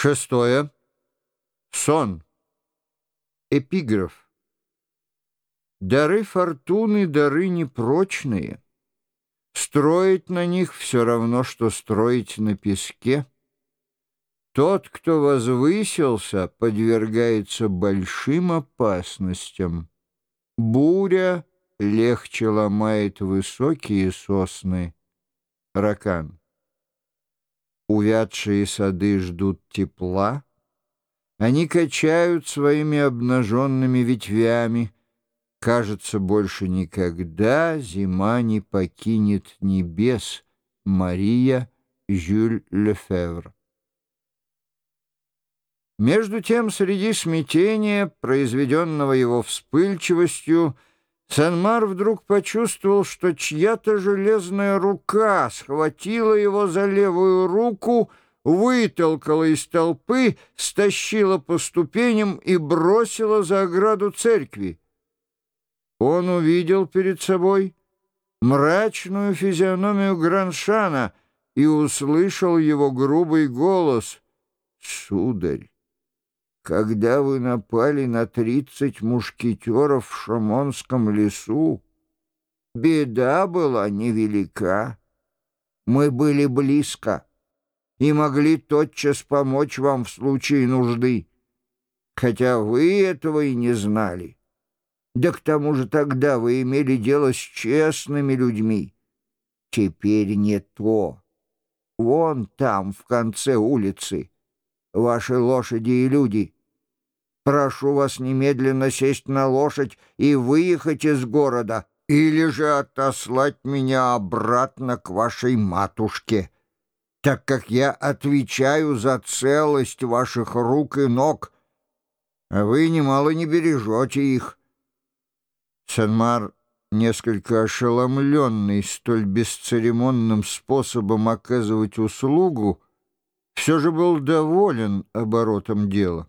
Шестое. Сон. Эпиграф. Дары фортуны — дары непрочные. Строить на них все равно, что строить на песке. Тот, кто возвысился, подвергается большим опасностям. Буря легче ломает высокие сосны. Ракан. Увядшие сады ждут тепла. Они качают своими обнаженными ветвями. Кажется, больше никогда зима не покинет небес. Мария Жюль Лефевр между тем, среди смятения, произведенного его вспыльчивостью, Санмар вдруг почувствовал, что чья-то железная рука схватила его за левую руку, вытолкала из толпы, стащила по ступеням и бросила за ограду церкви. Он увидел перед собой мрачную физиономию Граншана и услышал его грубый голос «Сударь, когда вы напали на тридцать мушкетеров в Шамонском лесу, беда была невелика. Мы были близко и могли тотчас помочь вам в случае нужды, хотя вы этого и не знали. Да к тому же тогда вы имели дело с честными людьми. Теперь не то. Вон там, в конце улицы, ваши лошади и люди — Прошу вас немедленно сесть на лошадь и выехать из города, или же отослать меня обратно к вашей матушке, так как я отвечаю за целость ваших рук и ног, а вы немало не бережете их». Санмар, несколько ошеломленный столь бесцеремонным способом оказывать услугу, все же был доволен оборотом дела.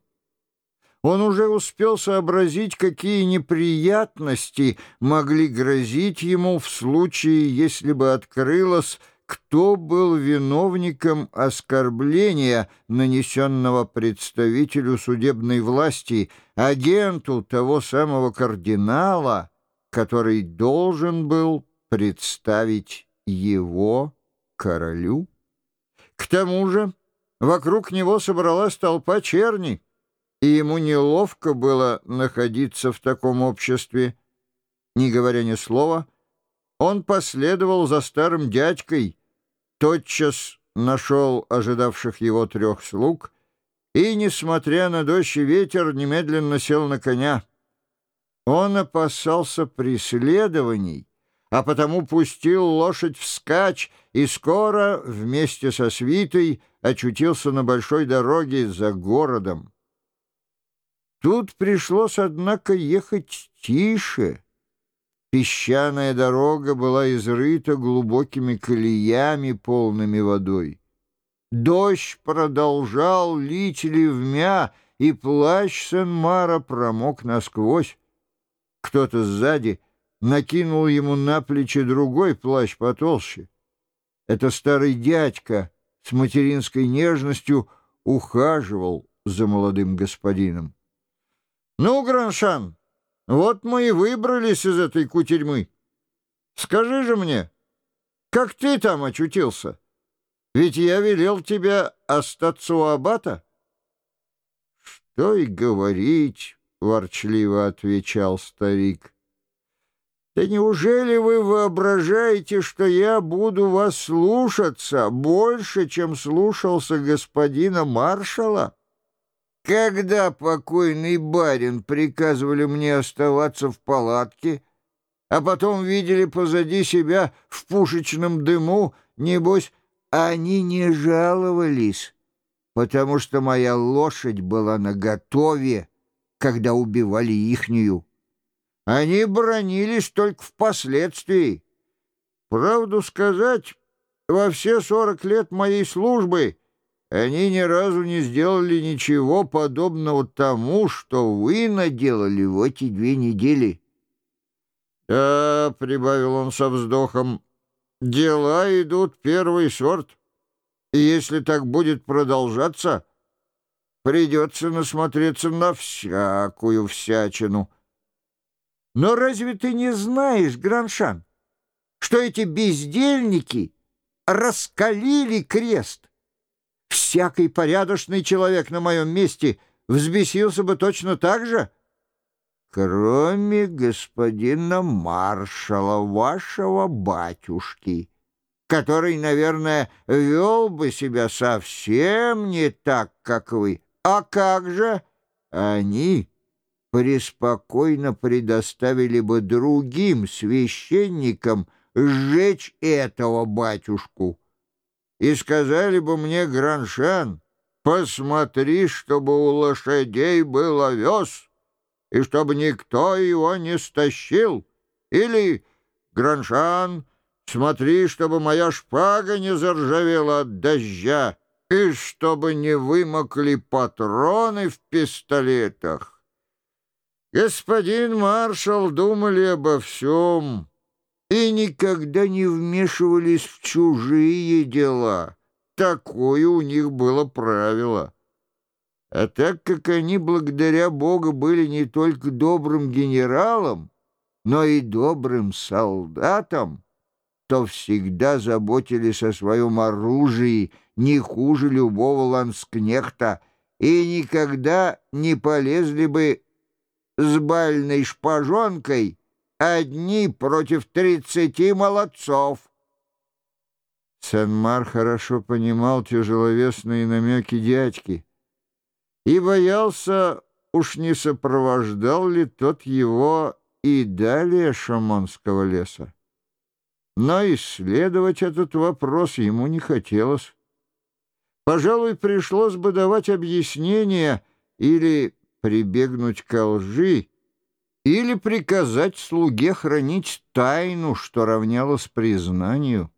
Он уже успел сообразить, какие неприятности могли грозить ему в случае, если бы открылось, кто был виновником оскорбления, нанесенного представителю судебной власти, агенту того самого кардинала, который должен был представить его королю. К тому же вокруг него собралась толпа черни, и ему неловко было находиться в таком обществе. Не говоря ни слова, он последовал за старым дядькой, тотчас нашел ожидавших его трех слуг и, несмотря на дождь и ветер, немедленно сел на коня. Он опасался преследований, а потому пустил лошадь вскачь и скоро вместе со свитой очутился на большой дороге за городом. Тут пришлось, однако, ехать тише. Песчаная дорога была изрыта глубокими колеями, полными водой. Дождь продолжал лить ливмя, и плащ Сен-Мара промок насквозь. Кто-то сзади накинул ему на плечи другой плащ потолще. Это старый дядька с материнской нежностью ухаживал за молодым господином. «Ну, Граншан, вот мы и выбрались из этой кутерьмы. Скажи же мне, как ты там очутился? Ведь я велел тебя остаться у аббата». «Что и говорить», — ворчливо отвечал старик. «Да неужели вы воображаете, что я буду вас слушаться больше, чем слушался господина маршала?» Когда покойный барин приказывали мне оставаться в палатке, а потом видели позади себя в пушечном дыму, небось, они не жаловались, потому что моя лошадь была наготове, когда убивали ихнюю. Они бронились только впоследствии. Правду сказать, во все сорок лет моей службы — они ни разу не сделали ничего подобного тому, что вы наделали в эти две недели. «Да», — прибавил он со вздохом, — «дела идут первый сорт, и если так будет продолжаться, придется насмотреться на всякую всячину. Но разве ты не знаешь, Граншан, что эти бездельники раскалили крест? Всякий порядочный человек на моем месте взбесился бы точно так же, кроме господина маршала, вашего батюшки, который, наверное, вел бы себя совсем не так, как вы. А как же? Они преспокойно предоставили бы другим священникам сжечь этого батюшку и сказали бы мне, Граншан, посмотри, чтобы у лошадей был овес, и чтобы никто его не стащил, или, Граншан, смотри, чтобы моя шпага не заржавела от дождя, и чтобы не вымокли патроны в пистолетах. Господин маршал думали обо всем и никогда не вмешивались в чужие дела. Такое у них было правило. А так как они, благодаря Богу, были не только добрым генералом, но и добрым солдатом, то всегда заботились о своем оружии не хуже любого ланскнехта и никогда не полезли бы с бальной шпажонкой одни против тридцати молодцов. Сен-Мар хорошо понимал тяжеловесные намеки дядьки и боялся, уж не сопровождал ли тот его и далее Шамонского леса. Но исследовать этот вопрос ему не хотелось. Пожалуй, пришлось бы давать объяснение или прибегнуть к лжи или приказать слуге хранить тайну, что равнялось признанию.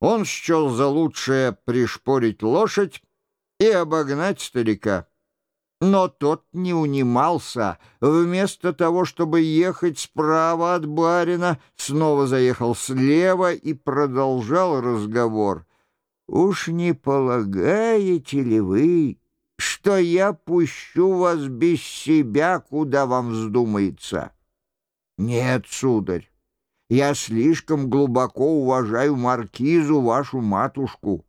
Он счел за лучшее пришпорить лошадь и обогнать старика. Но тот не унимался. Вместо того, чтобы ехать справа от барина, снова заехал слева и продолжал разговор. «Уж не полагаете ли вы, что я пущу вас без себя, куда вам вздумается. Нет, сударь, я слишком глубоко уважаю маркизу, вашу матушку,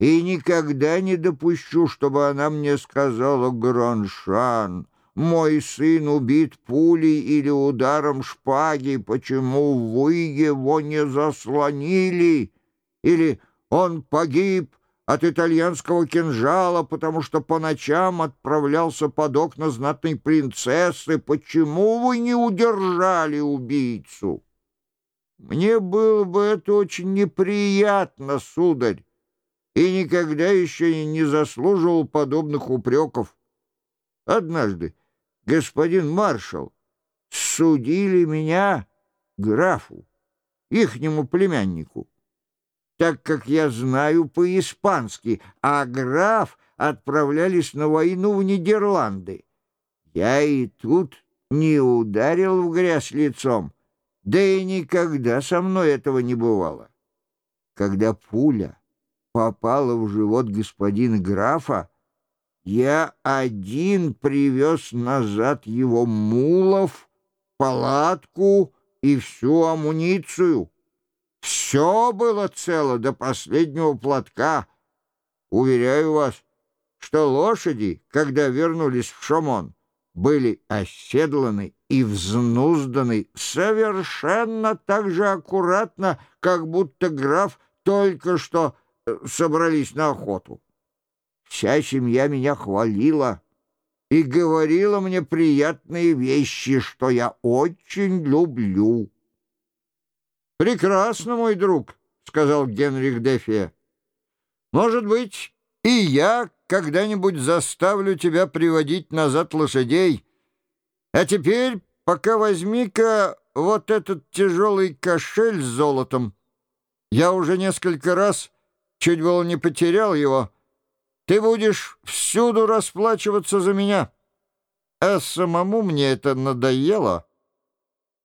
и никогда не допущу, чтобы она мне сказала «Граншан». Мой сын убит пулей или ударом шпаги, почему вы его не заслонили? Или он погиб, от итальянского кинжала, потому что по ночам отправлялся под окна знатной принцессы. Почему вы не удержали убийцу? Мне было бы это очень неприятно, сударь, и никогда еще не заслуживал подобных упреков. Однажды господин маршал судили меня графу, ихнему племяннику так как я знаю по-испански, а граф отправлялись на войну в Нидерланды. Я и тут не ударил в грязь лицом, да и никогда со мной этого не бывало. Когда пуля попала в живот господина графа, я один привез назад его мулов, палатку и всю амуницию. Все было цело до последнего платка. Уверяю вас, что лошади, когда вернулись в Шамон, были оседланы и взнузданы совершенно так же аккуратно, как будто граф только что э, собрались на охоту. Вся семья меня хвалила и говорила мне приятные вещи, что я очень люблю. «Прекрасно, мой друг», — сказал Генрих Дефия. «Может быть, и я когда-нибудь заставлю тебя приводить назад лошадей. А теперь пока возьми-ка вот этот тяжелый кошель с золотом. Я уже несколько раз чуть было не потерял его. Ты будешь всюду расплачиваться за меня. А самому мне это надоело».